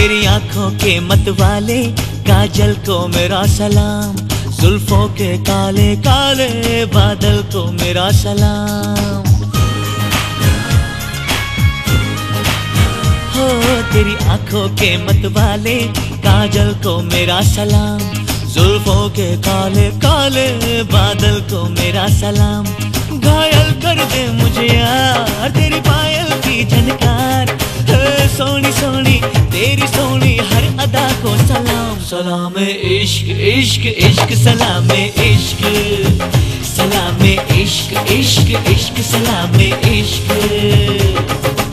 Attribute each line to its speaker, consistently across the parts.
Speaker 1: तेरी आँखों के मत वाले काजल को मेरा सलाम। जुल्फों के काले काले बादल को मेरा सलाम। हो, तेरी आँखों के मत वाले काजल को मेरा सलाम। जुल्फों के काले काले बादल को मेरा सलाम। घायल कर दे मुझे यार, तेरी पायल की झनकार। को सलाम। सलाम इश्क इश्क इश्क सलाम इश्क। सलाम इश्क इश्क इश्क सलाम इश्क।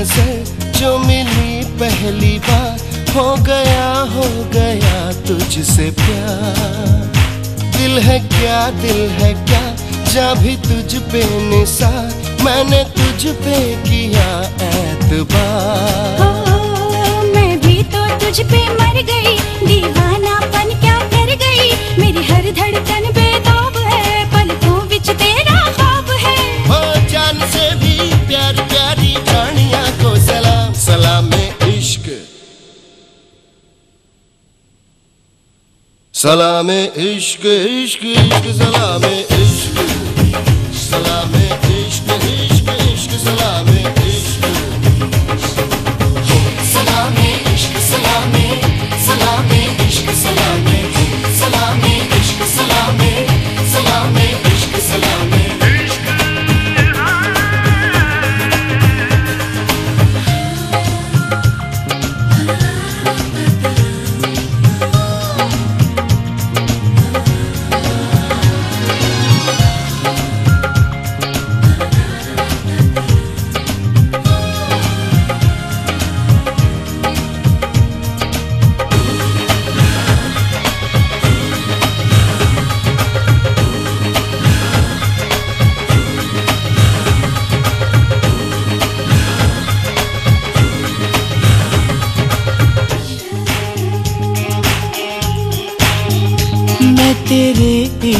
Speaker 2: नज़र जो मिली पहली बार, हो गया हो गया तुझसे प्यार। दिल है क्या, दिल है क्या, जा भी तुझ पे निसार। मैंने तुझ पे किया एतबार
Speaker 3: भी तो तुझ पे मर गई, दीवानापन क्या कर गई? मेरी हर धड़कन बेताब
Speaker 2: सलाम इश्क इश्क इश्क सलाम इश्क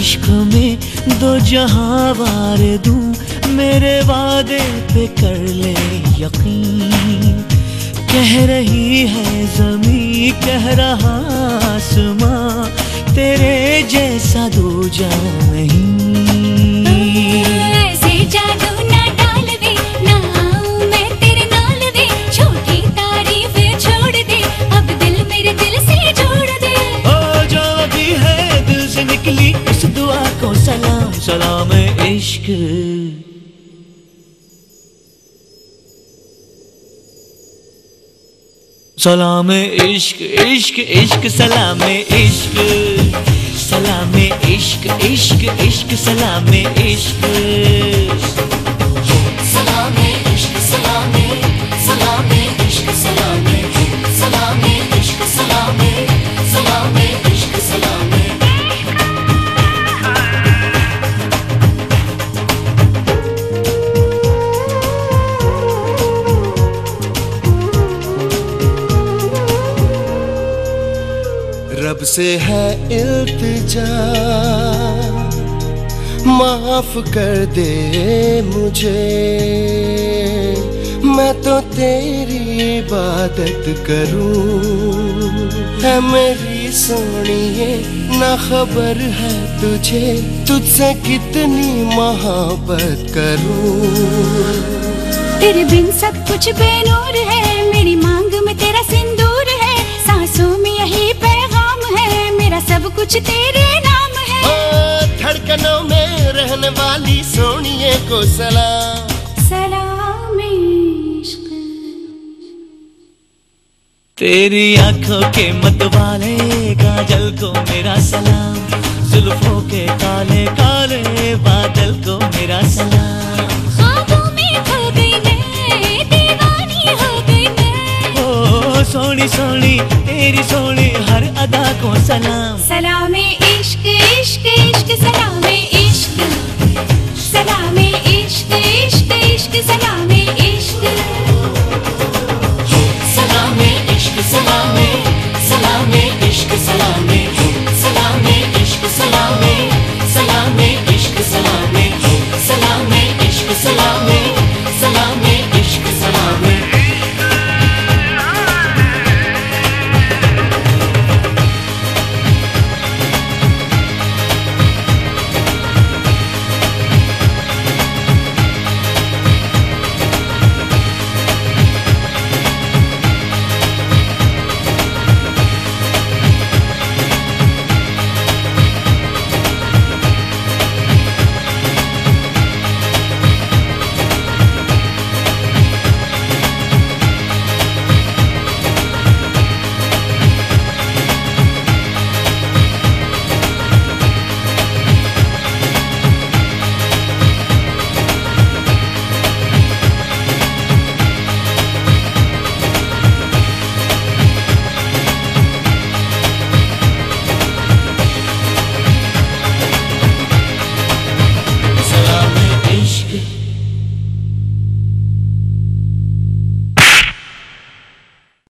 Speaker 2: इश्क
Speaker 1: में दो जहाँ वार दूँ, मेरे वादे पे कर ले यकीन। कह रही है जमी कह रहा आसमां, तेरे जैसा दो जा नहीं। सलाम इश्क इश्क इश्क सलाम इश्क। सलाम इश्क इश्क इश्क सलाम इश्क।
Speaker 2: से है इल्तिजा। माफ़ कर दे मुझे। मैं तो तेरी इबादत करूँ। है मेरी सोनिए, ना खबर है तुझे। तुझसे कितनी मोहब्बत करूँ।
Speaker 3: तेरे बिन सब कुछ बेनूर है कुछ तेरे नाम है।
Speaker 2: ओ धड़कनों में रहने वाली सोनिए को सलाम।
Speaker 3: सलाम
Speaker 1: तेरी आँखों के मतवाले काजल को मेरा सलाम। जुल्फों के काले काले बादल को मेरा सलाम। सोनी सोनी, तेरी सोनी, हर अदा को सलाम। सलाम इश्क इश्क इश्क, सलाम इश्क।
Speaker 3: सलाम इश्क इश्क इश्क, सलाम